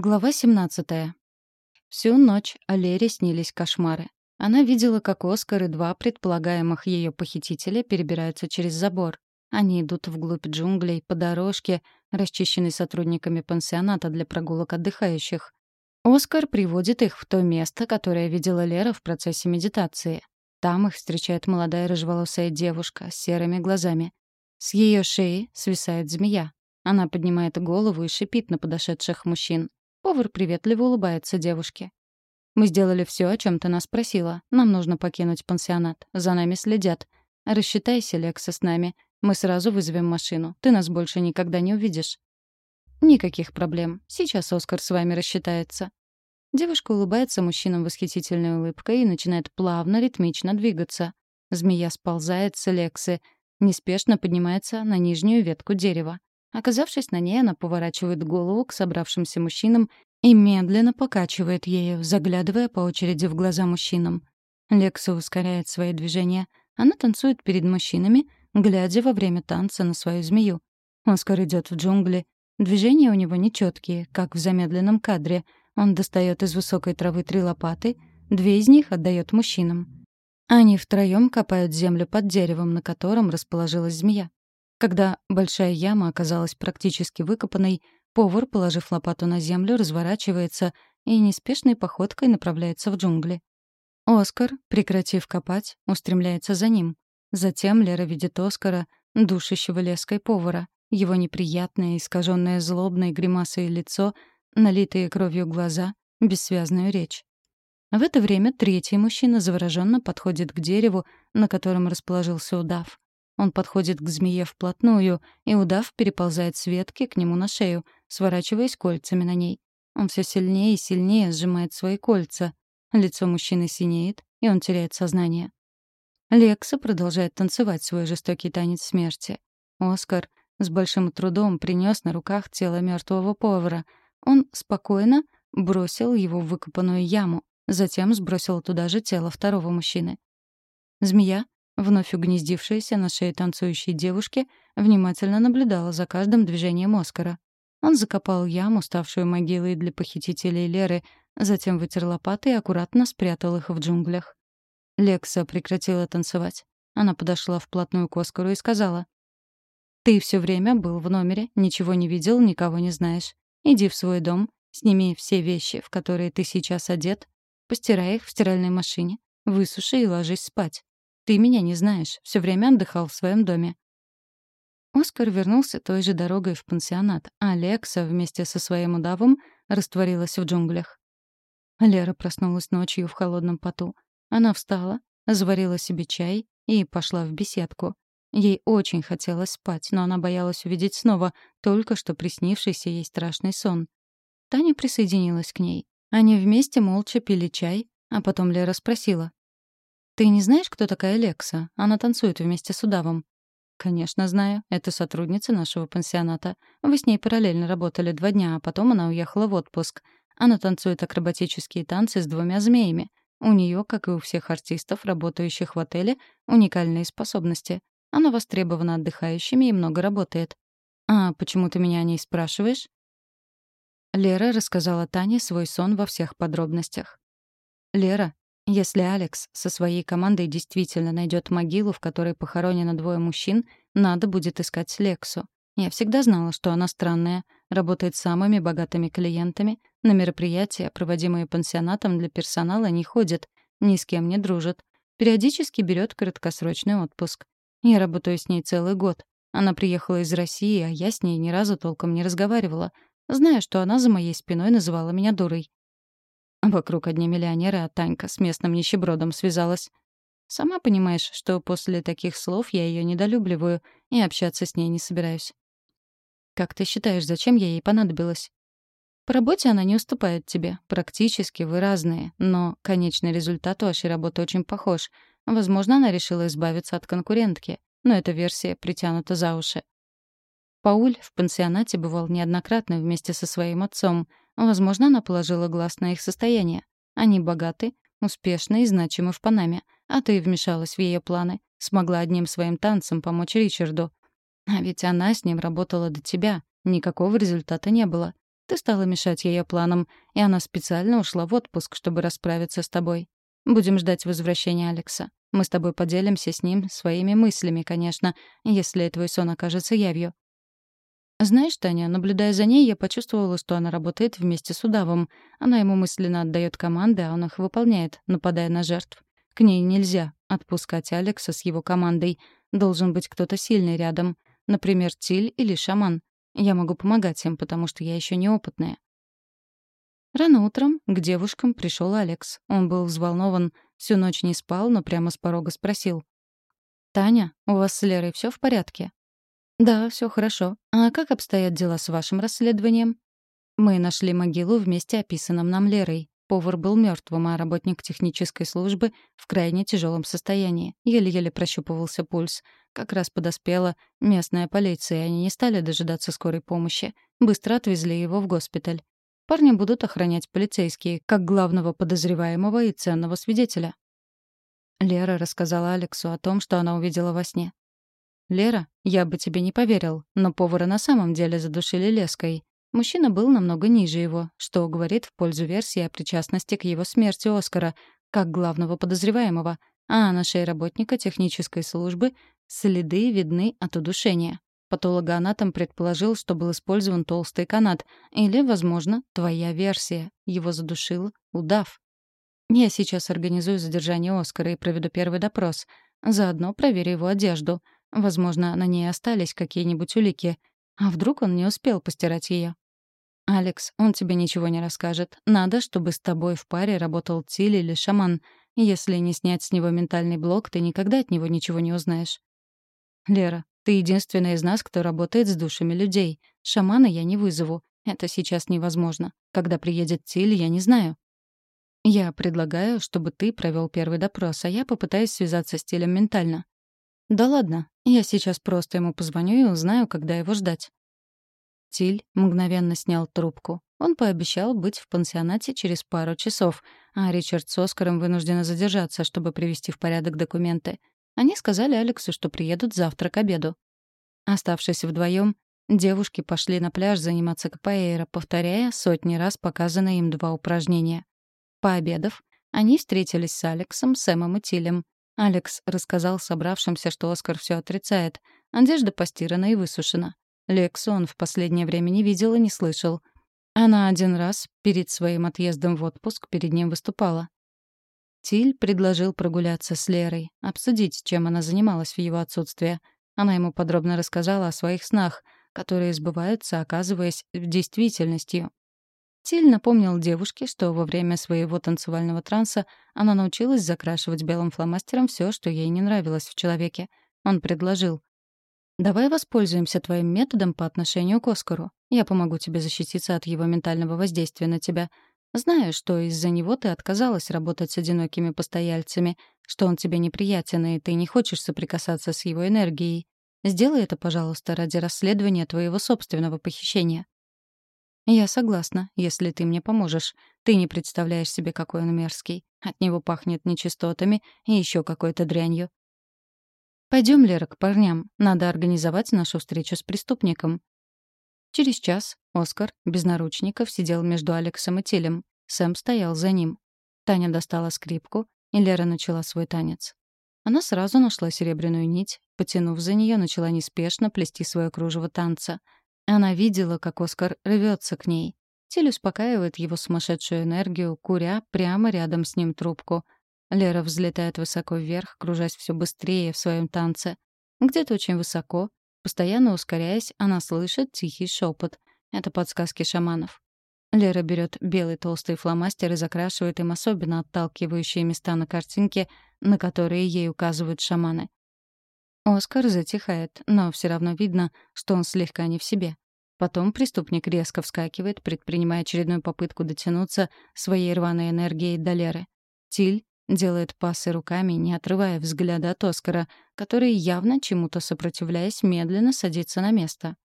Глава 17. Всю ночь Алере снились кошмары. Она видела, как Оскар и два предполагаемых ее похитителя перебираются через забор. Они идут вглубь джунглей по дорожке, расчищенной сотрудниками пансионата для прогулок отдыхающих. Оскар приводит их в то место, которое видела Лера в процессе медитации. Там их встречает молодая рыжеволосая девушка с серыми глазами. С ее шеи свисает змея. Она поднимает голову и шипит на подошедших мужчин. Повар приветливо улыбается девушке. «Мы сделали все, о чем ты нас просила. Нам нужно покинуть пансионат. За нами следят. Рассчитайся, Лекса, с нами. Мы сразу вызовем машину. Ты нас больше никогда не увидишь». «Никаких проблем. Сейчас Оскар с вами рассчитается». Девушка улыбается мужчинам восхитительной улыбкой и начинает плавно, ритмично двигаться. Змея сползает с Лексы, неспешно поднимается на нижнюю ветку дерева. Оказавшись на ней, она поворачивает голову к собравшимся мужчинам и медленно покачивает ею, заглядывая по очереди в глаза мужчинам. Лекса ускоряет свои движения. Она танцует перед мужчинами, глядя во время танца на свою змею. Оскар идет в джунгли. Движения у него нечеткие, как в замедленном кадре. Он достает из высокой травы три лопаты, две из них отдает мужчинам. Они втроем копают землю под деревом, на котором расположилась змея. Когда большая яма оказалась практически выкопанной, повар, положив лопату на землю, разворачивается и неспешной походкой направляется в джунгли. Оскар, прекратив копать, устремляется за ним. Затем Лера видит Оскара, душащего леской повара, его неприятное, искаженное злобной гримасой лицо, налитые кровью глаза, бессвязную речь. В это время третий мужчина завороженно подходит к дереву, на котором расположился удав. Он подходит к змее вплотную, и удав переползает с ветки к нему на шею, сворачиваясь кольцами на ней. Он все сильнее и сильнее сжимает свои кольца. Лицо мужчины синеет, и он теряет сознание. Лекса продолжает танцевать свой жестокий танец смерти. Оскар с большим трудом принес на руках тело мертвого повара. Он спокойно бросил его в выкопанную яму, затем сбросил туда же тело второго мужчины. Змея вновь угнездившаяся на шее танцующей девушки, внимательно наблюдала за каждым движением Оскара. Он закопал яму, ставшую могилой для похитителей Леры, затем вытер лопаты и аккуратно спрятал их в джунглях. Лекса прекратила танцевать. Она подошла вплотную к Оскару и сказала. «Ты все время был в номере, ничего не видел, никого не знаешь. Иди в свой дом, сними все вещи, в которые ты сейчас одет, постирай их в стиральной машине, высуши и ложись спать. Ты меня не знаешь, все время отдыхал в своем доме». Оскар вернулся той же дорогой в пансионат, а Лекса вместе со своим удавом растворилась в джунглях. Лера проснулась ночью в холодном поту. Она встала, заварила себе чай и пошла в беседку. Ей очень хотелось спать, но она боялась увидеть снова только что приснившийся ей страшный сон. Таня присоединилась к ней. Они вместе молча пили чай, а потом Лера спросила. «Ты не знаешь, кто такая Лекса? Она танцует вместе с удавом». «Конечно знаю. Это сотрудница нашего пансионата. Вы с ней параллельно работали два дня, а потом она уехала в отпуск. Она танцует акробатические танцы с двумя змеями. У нее, как и у всех артистов, работающих в отеле, уникальные способности. Она востребована отдыхающими и много работает. А почему ты меня о ней спрашиваешь?» Лера рассказала Тане свой сон во всех подробностях. «Лера, если Алекс со своей командой действительно найдет могилу, в которой похоронено двое мужчин, надо будет искать Лексу. Я всегда знала, что она странная, работает с самыми богатыми клиентами, на мероприятия, проводимые пансионатом для персонала, не ходит, ни с кем не дружит. Периодически берет краткосрочный отпуск. Я работаю с ней целый год. Она приехала из России, а я с ней ни разу толком не разговаривала. Знаю, что она за моей спиной называла меня дурой. Вокруг одни миллионеры, а Танька с местным нищебродом связалась. Сама понимаешь, что после таких слов я ее недолюбливаю и общаться с ней не собираюсь. Как ты считаешь, зачем я ей понадобилась? По работе она не уступает тебе. Практически вы разные, но конечный результат вашей работы очень похож. Возможно, она решила избавиться от конкурентки, но эта версия притянута за уши. Пауль в пансионате бывал неоднократно вместе со своим отцом — Возможно, она положила глаз на их состояние. Они богаты, успешны и значимы в Панаме, а ты вмешалась в ее планы, смогла одним своим танцем помочь Ричарду. А ведь она с ним работала до тебя, никакого результата не было. Ты стала мешать ее планам, и она специально ушла в отпуск, чтобы расправиться с тобой. Будем ждать возвращения Алекса. Мы с тобой поделимся с ним своими мыслями, конечно, если твой сон окажется явью. Знаешь, Таня, наблюдая за ней, я почувствовала, что она работает вместе с удавом. Она ему мысленно отдает команды, а он их выполняет, нападая на жертв. К ней нельзя отпускать Алекса с его командой. Должен быть кто-то сильный рядом. Например, Тиль или шаман. Я могу помогать им, потому что я еще неопытная. Рано утром к девушкам пришел Алекс. Он был взволнован, всю ночь не спал, но прямо с порога спросил. «Таня, у вас с Лерой все в порядке?» «Да, все хорошо. А как обстоят дела с вашим расследованием?» «Мы нашли могилу в месте, описанном нам Лерой. Повар был мертвым, а работник технической службы в крайне тяжелом состоянии. Еле-еле прощупывался пульс. Как раз подоспела местная полиция, и они не стали дожидаться скорой помощи. Быстро отвезли его в госпиталь. Парни будут охранять полицейские, как главного подозреваемого и ценного свидетеля. Лера рассказала Алексу о том, что она увидела во сне. «Лера, я бы тебе не поверил, но повара на самом деле задушили леской. Мужчина был намного ниже его, что говорит в пользу версии о причастности к его смерти Оскара, как главного подозреваемого, а на шее работника технической службы следы видны от удушения. Патологоанатом предположил, что был использован толстый канат, или, возможно, твоя версия. Его задушил удав. Я сейчас организую задержание Оскара и проведу первый допрос. Заодно проверю его одежду — Возможно, на ней остались какие-нибудь улики. А вдруг он не успел постирать ее? «Алекс, он тебе ничего не расскажет. Надо, чтобы с тобой в паре работал Тиль или шаман. Если не снять с него ментальный блок, ты никогда от него ничего не узнаешь». «Лера, ты единственная из нас, кто работает с душами людей. Шамана я не вызову. Это сейчас невозможно. Когда приедет Тиль, я не знаю». «Я предлагаю, чтобы ты провел первый допрос, а я попытаюсь связаться с Тилем ментально. «Да ладно, я сейчас просто ему позвоню и узнаю, когда его ждать». Тиль мгновенно снял трубку. Он пообещал быть в пансионате через пару часов, а Ричард с Оскаром вынуждены задержаться, чтобы привести в порядок документы. Они сказали Алексу, что приедут завтра к обеду. Оставшись вдвоем, девушки пошли на пляж заниматься капоэйро, повторяя сотни раз показанные им два упражнения. Пообедав, они встретились с Алексом, Сэмом и Тилем. Алекс рассказал собравшимся, что Оскар все отрицает. Одежда постирана и высушена. Лексу он в последнее время не видел и не слышал. Она один раз перед своим отъездом в отпуск перед ним выступала. Тиль предложил прогуляться с Лерой, обсудить, чем она занималась в его отсутствие. Она ему подробно рассказала о своих снах, которые сбываются, оказываясь в действительностью. Тиль напомнил девушке, что во время своего танцевального транса она научилась закрашивать белым фломастером все, что ей не нравилось в человеке. Он предложил. «Давай воспользуемся твоим методом по отношению к Оскару. Я помогу тебе защититься от его ментального воздействия на тебя. Знаю, что из-за него ты отказалась работать с одинокими постояльцами, что он тебе неприятен, и ты не хочешь соприкасаться с его энергией. Сделай это, пожалуйста, ради расследования твоего собственного похищения». «Я согласна, если ты мне поможешь. Ты не представляешь себе, какой он мерзкий. От него пахнет нечистотами и еще какой-то дрянью. Пойдем, Лера, к парням. Надо организовать нашу встречу с преступником». Через час Оскар, без наручников, сидел между Алексом и Тилем. Сэм стоял за ним. Таня достала скрипку, и Лера начала свой танец. Она сразу нашла серебряную нить, потянув за нее, начала неспешно плести свое кружево танца — она видела, как Оскар рвется к ней. Тель успокаивает его сумасшедшую энергию, куря прямо рядом с ним трубку. Лера взлетает высоко вверх, кружась все быстрее в своем танце. Где-то очень высоко, постоянно ускоряясь, она слышит тихий шепот. Это подсказки шаманов. Лера берет белый толстый фломастер и закрашивает им особенно отталкивающие места на картинке, на которые ей указывают шаманы. Оскар затихает, но все равно видно, что он слегка не в себе. Потом преступник резко вскакивает, предпринимая очередную попытку дотянуться своей рваной энергией до Леры. Тиль делает пасы руками, не отрывая взгляда от Оскара, который, явно чему-то сопротивляясь, медленно садится на место.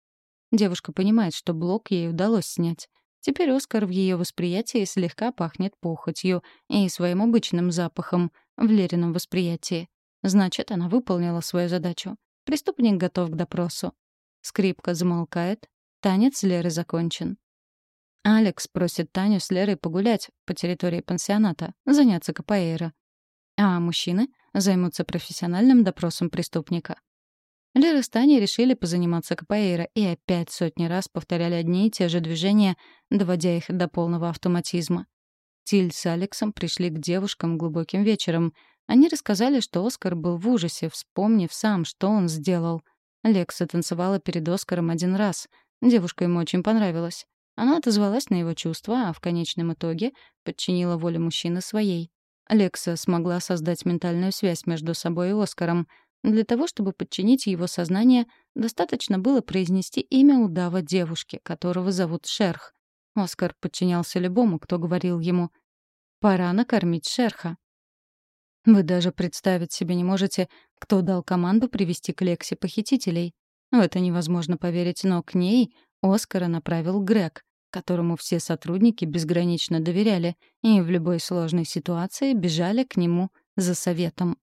Девушка понимает, что блок ей удалось снять. Теперь Оскар в ее восприятии слегка пахнет похотью и своим обычным запахом в Лерином восприятии. Значит, она выполнила свою задачу. Преступник готов к допросу. Скрипка замолкает. Танец Леры закончен. Алекс просит Таню с Лерой погулять по территории пансионата, заняться капоэйро. А мужчины займутся профессиональным допросом преступника. Лера с Таней решили позаниматься капоэйро и опять сотни раз повторяли одни и те же движения, доводя их до полного автоматизма. Тиль с Алексом пришли к девушкам глубоким вечером. Они рассказали, что Оскар был в ужасе, вспомнив сам, что он сделал. Лекса танцевала перед Оскаром один раз. Девушка ему очень понравилась. Она отозвалась на его чувства, а в конечном итоге подчинила волю мужчины своей. Лекса смогла создать ментальную связь между собой и Оскаром. Для того, чтобы подчинить его сознание, достаточно было произнести имя удава девушки, которого зовут Шерх. Оскар подчинялся любому, кто говорил ему «пора накормить Шерха». Вы даже представить себе не можете, кто дал команду привести к Лексе похитителей. В это невозможно поверить, но к ней Оскара направил Грег, которому все сотрудники безгранично доверяли и в любой сложной ситуации бежали к нему за советом.